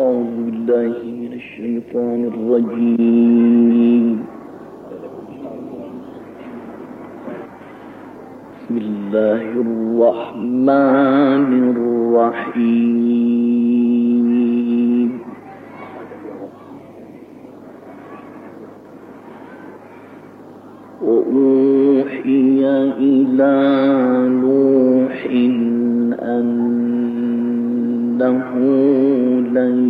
أعوذ بالله من الشيطان الرجيم. بسم الله الرحمن الرحيم. وأوحي إلى نوح أنه لن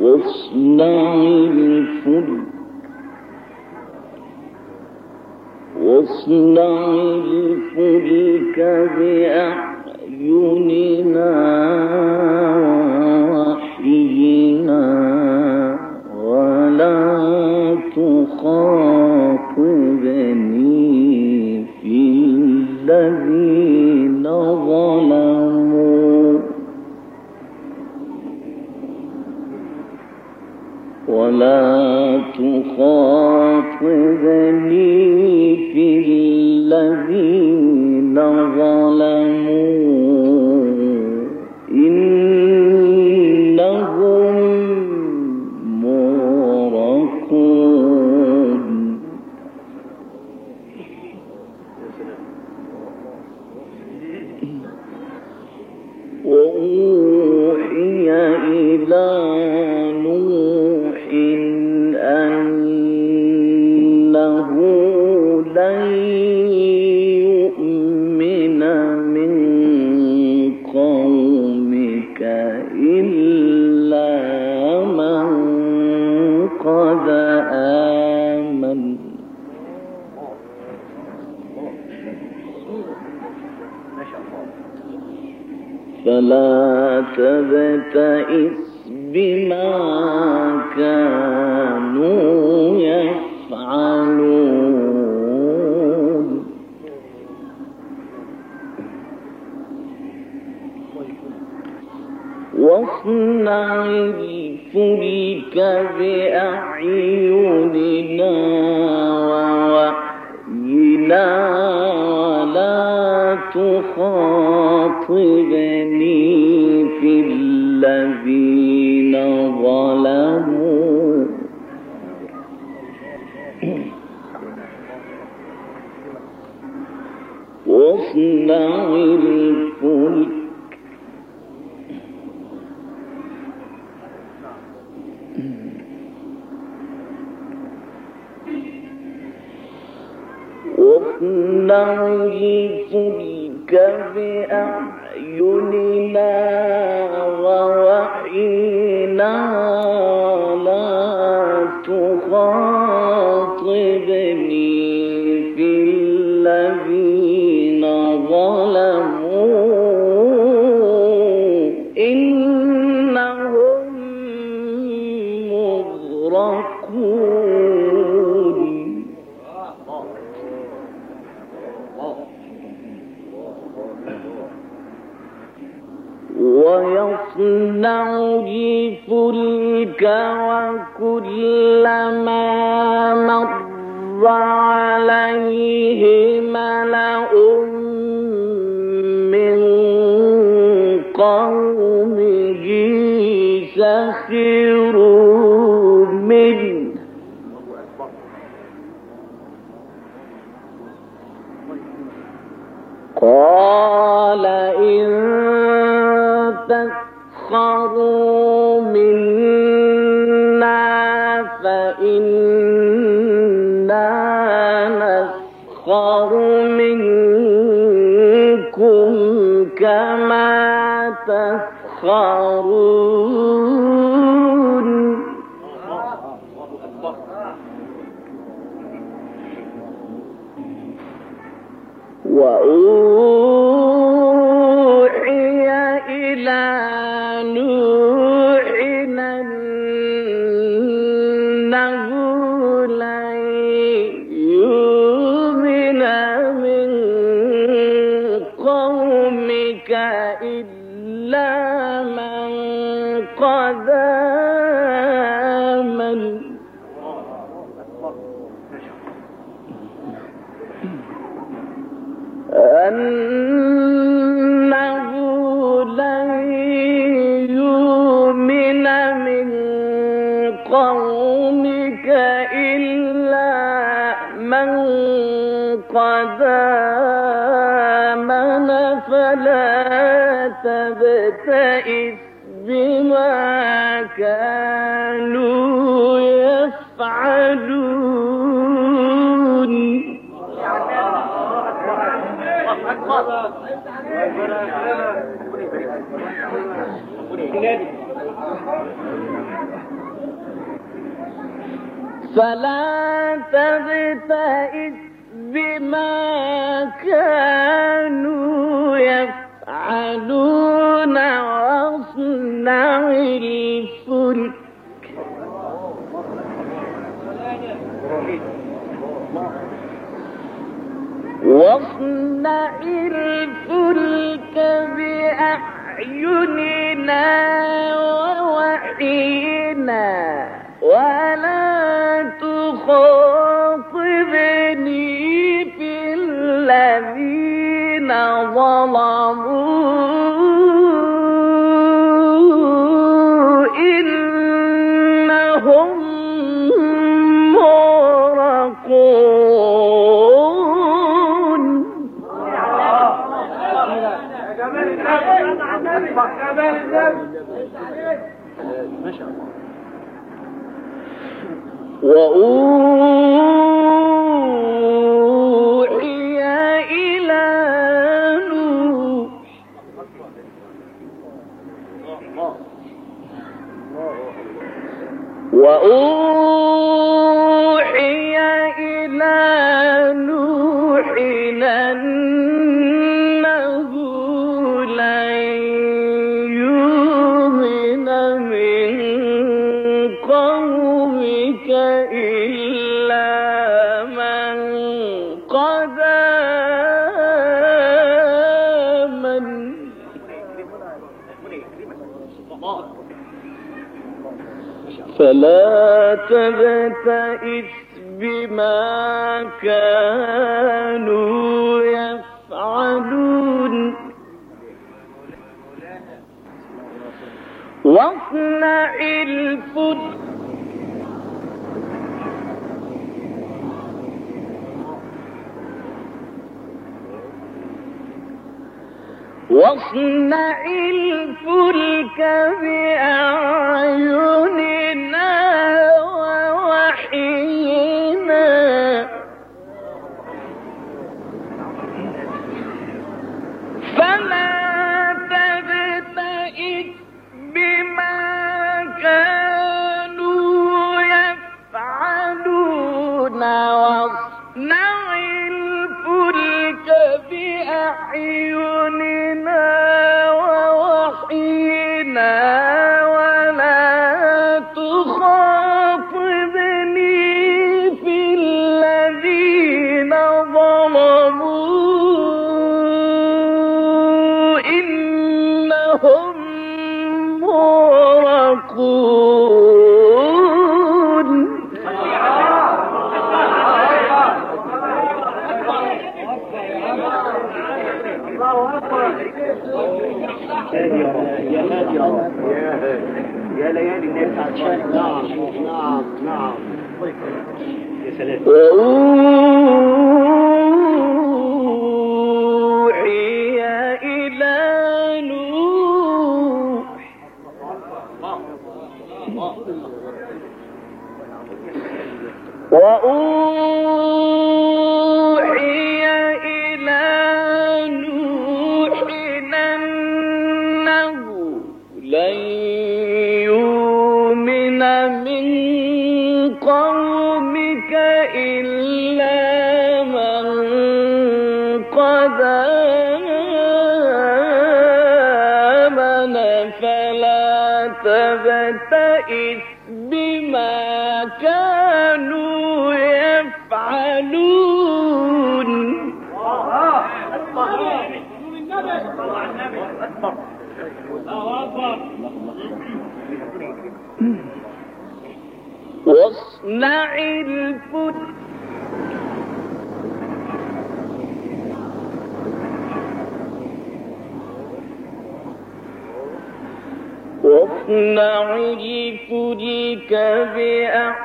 واصنع الفلك واصنع الفلك بأعيننا. ولا تخاف. إِسْرَائِيلَ نعيذك بأعيننا كما تسخرون. تبتئس بما كانوا يفعلون. فلا تبتئس بما كانوا يفعلون. واصنع الفلك. واصنع الفلك بأعيننا ووحينا ولا تخاطبني في الذين ظلموا. وأوحي إلى نوح. وأوحي فلا تبتئس بما كانوا يفعلون. واصنع الفلك واصنع الفلك بأعيننا واصنع الفلك واصنع الفلك بأعيننا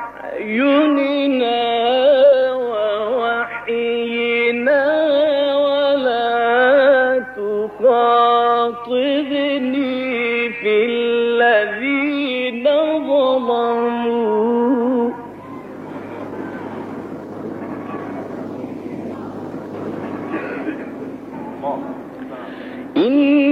إنهم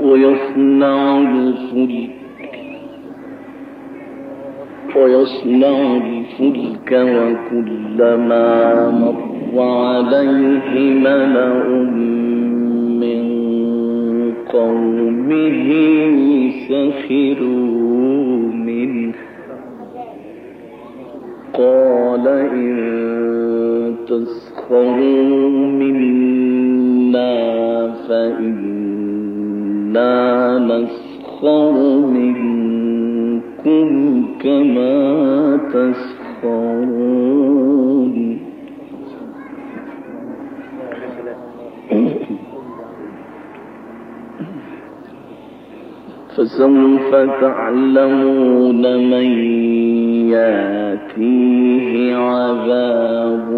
ويصنع الفلك. ويصنع الفلك وكلما مر عليه ملأ من قومه سخروا منه. قال إن تسخروا منا فإنا نسخر منكم كما تسخرون. فسوف تعلمون من يأتيه عذاب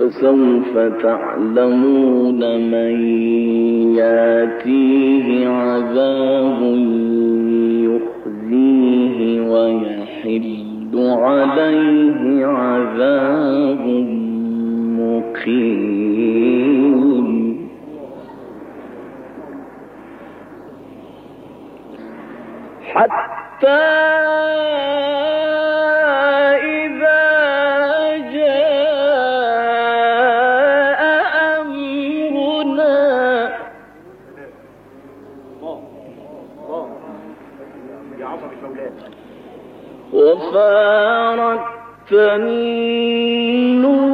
فسوف تعلمون من ياتيه عذاب يخزيه ويحل عليه عذاب مقيم. حتى النور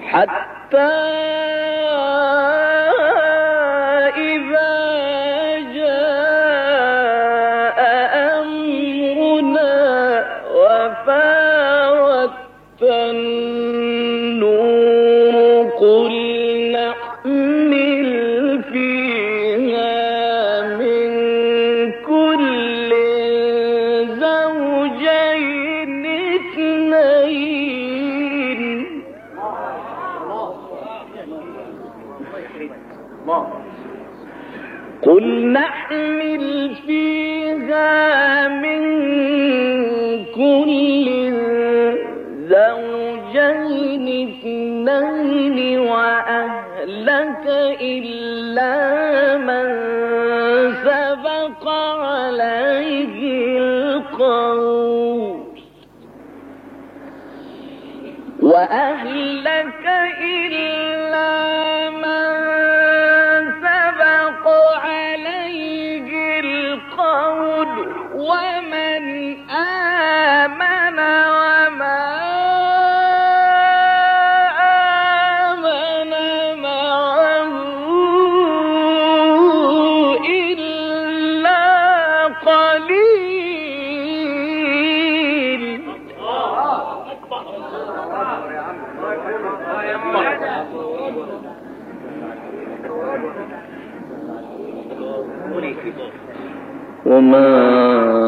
حتى قل نحن 我们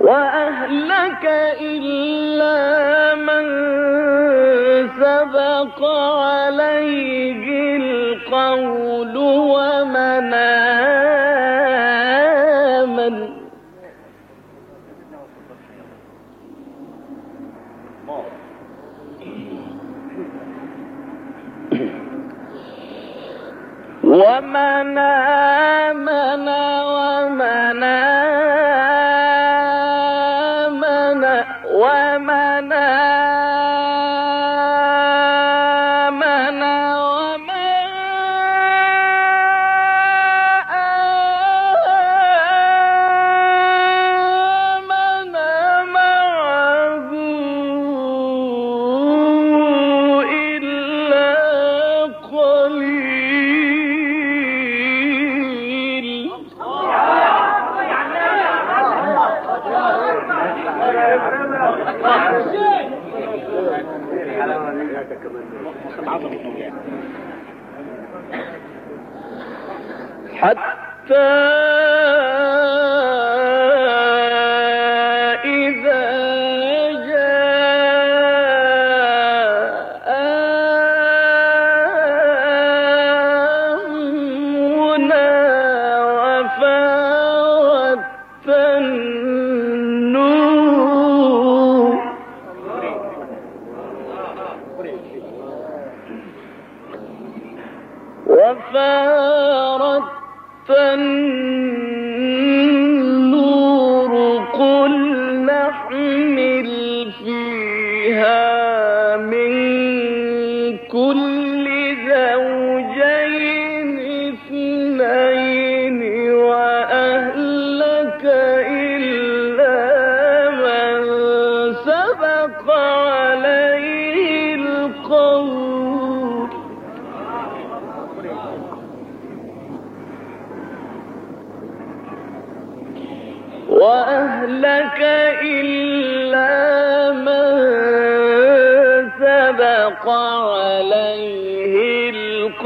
وأهلك إلا من سبق عليه القول. آمن آمن ومن حتى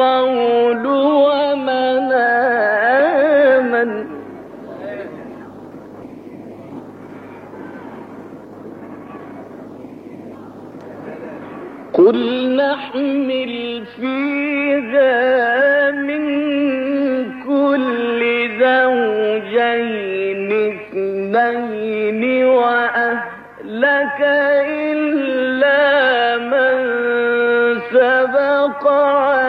القول ومن آمن. قل نحمل فيها من كل زوجين اثنين وأهلك إلا من سبق عليه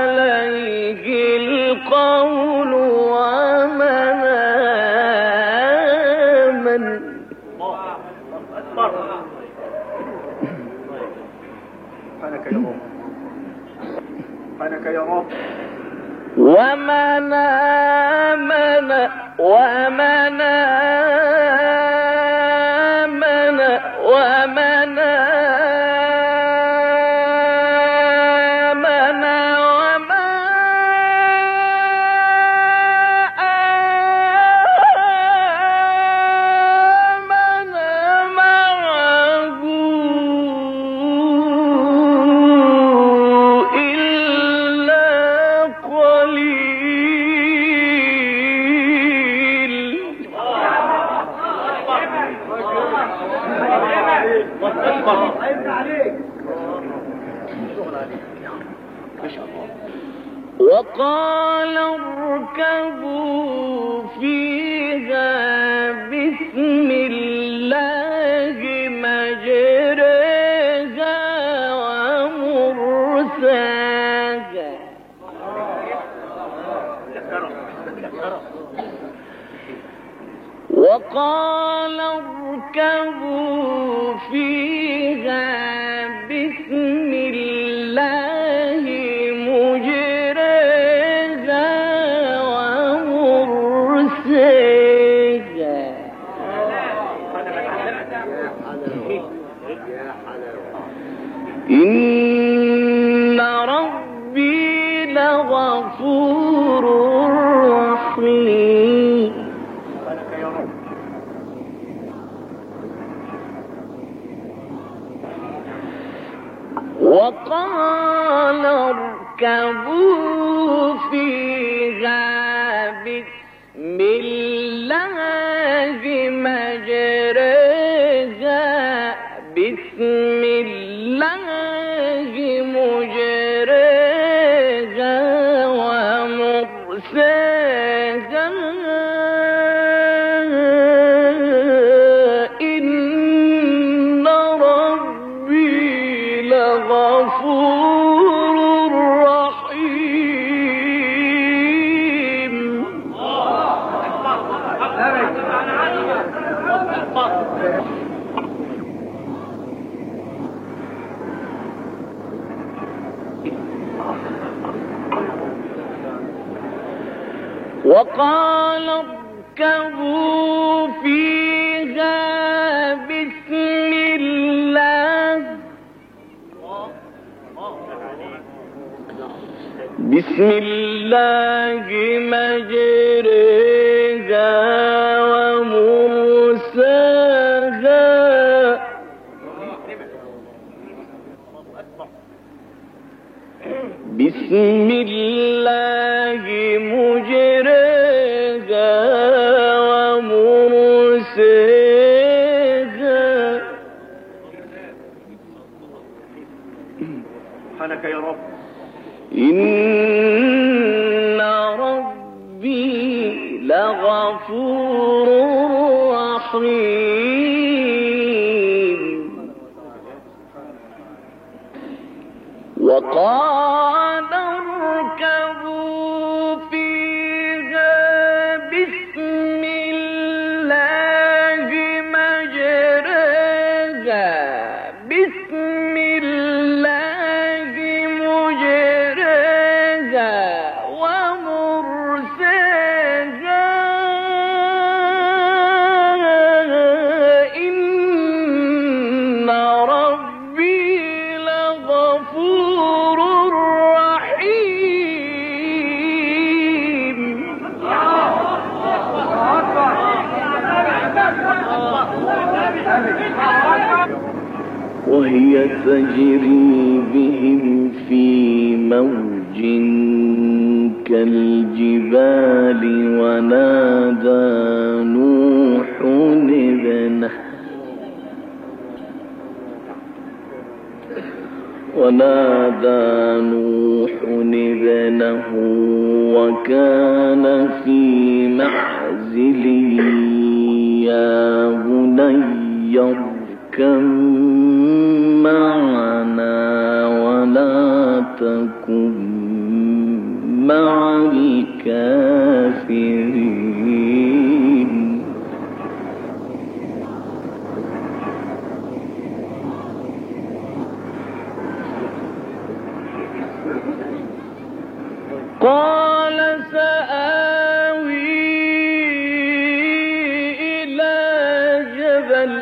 ومن آمن ومن آمن قال بسم الله ومرساها. بسم الله الجبال ونادى نوح ابنه ونادى نوح ابنه وكان في معزل. يا بني اركب معنا ولا تكن مع الكافرين. قال سآوي إلى جبل.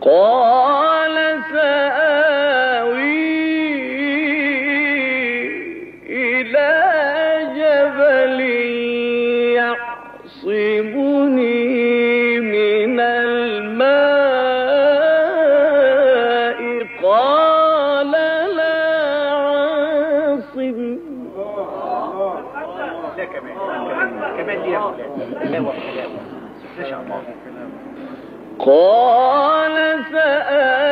قال قال سآوي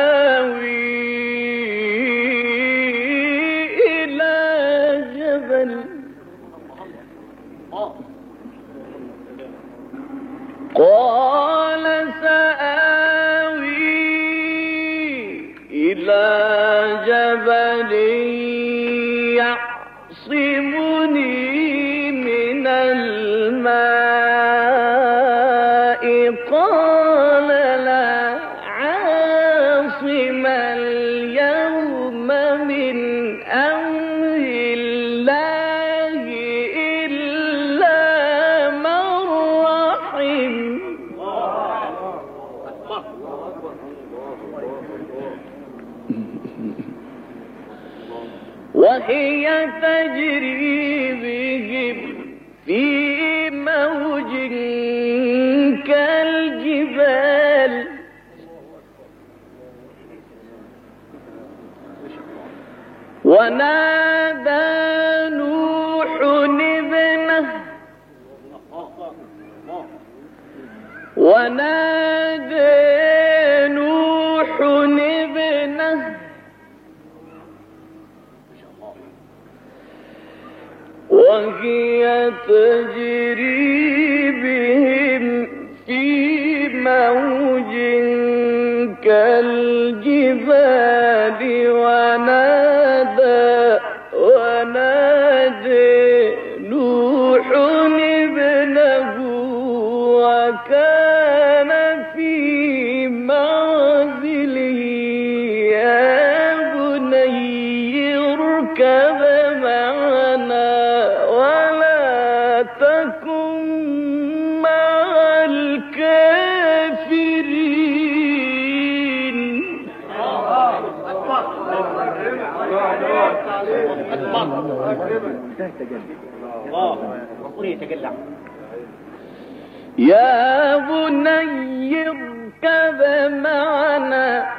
ونادى نوح ابنه ونادى نوح ابنه وهي تجري بهم في موج كالجبال. الله. يتجلى يا بني اركب معنا.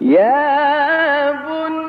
يا بني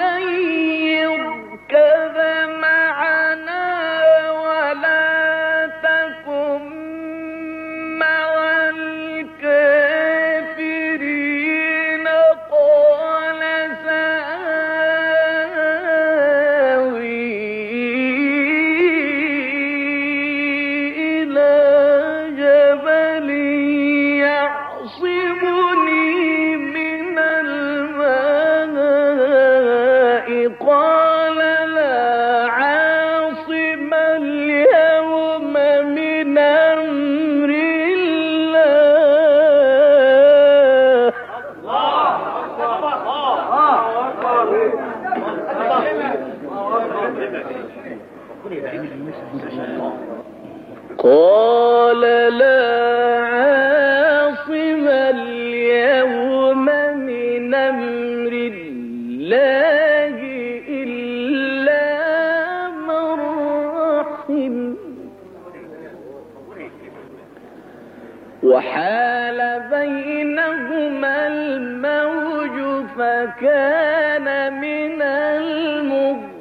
فكان من المغرقين.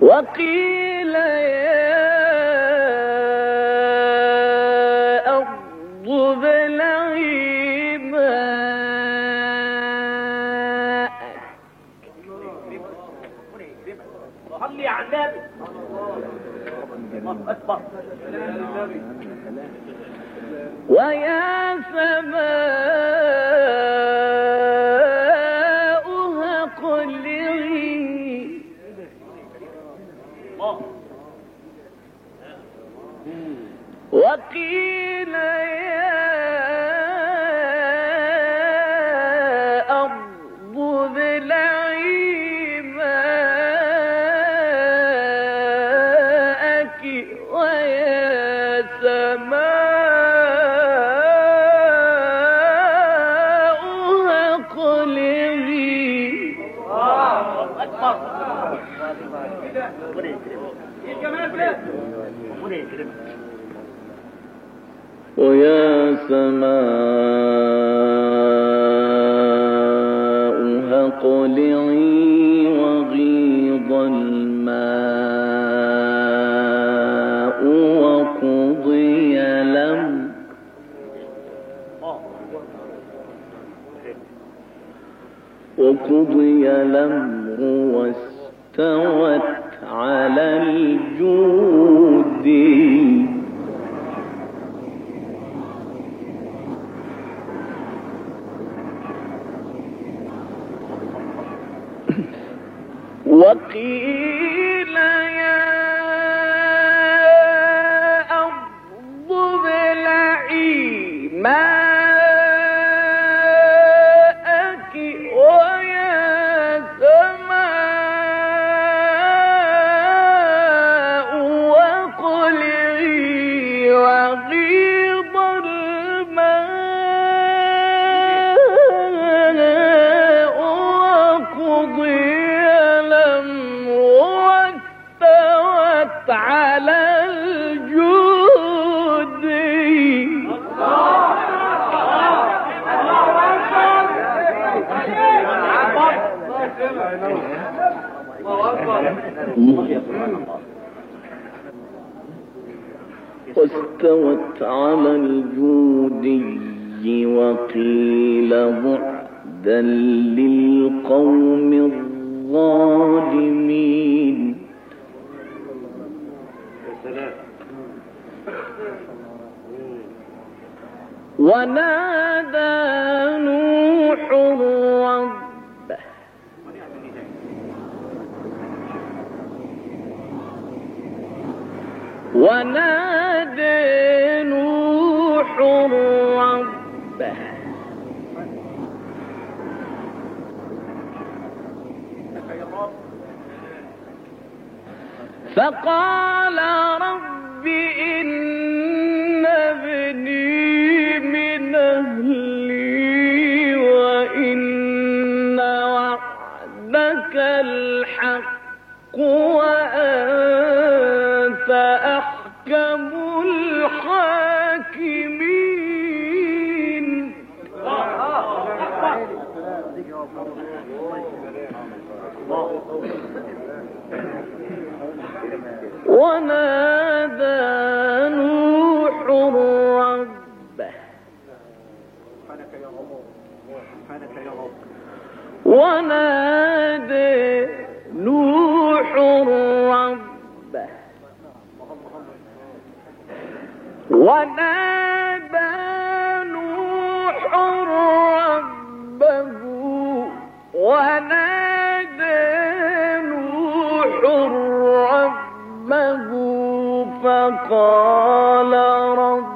وقيل يا ويا سماء ويا سماء اقلعي وغيض الماء وقضي الله وقضي الأمر واستوت واستوت على الجودي وقيل بعدا للقوم الظالمين. ونادى نوح ونادى نوح ربه. فقال رب إن ابني من أهلي وإن وعدك الحق وأنت أحكم الحاكمين. ونادى نوح ربه. ونادى ونادى نوح ربه فقال رب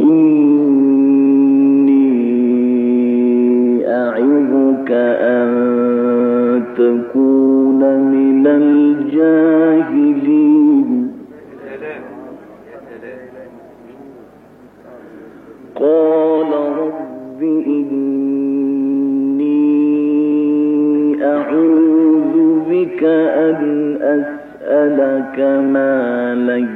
إني أعظك أن تكون من الجاهلين. قال رب إني أعوذ بك أن أسألك ما ليس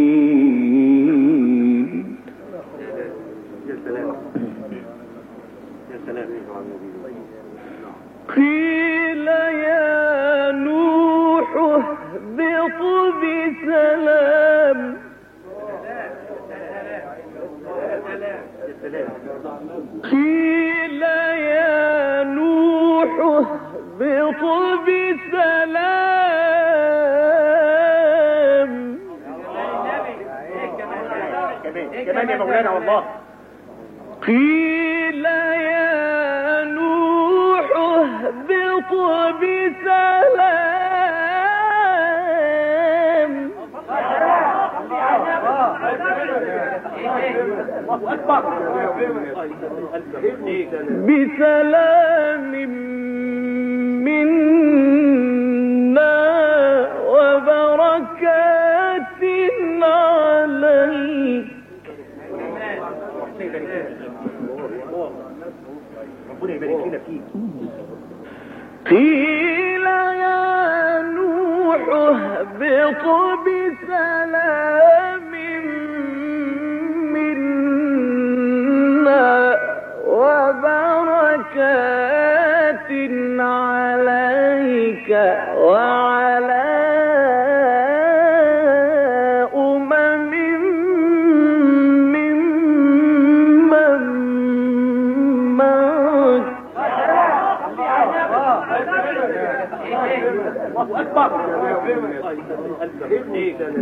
اهبط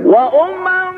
وأمم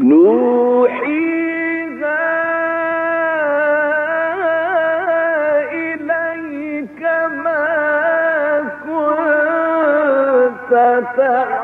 نوحيها إليك ما كنت تعلمها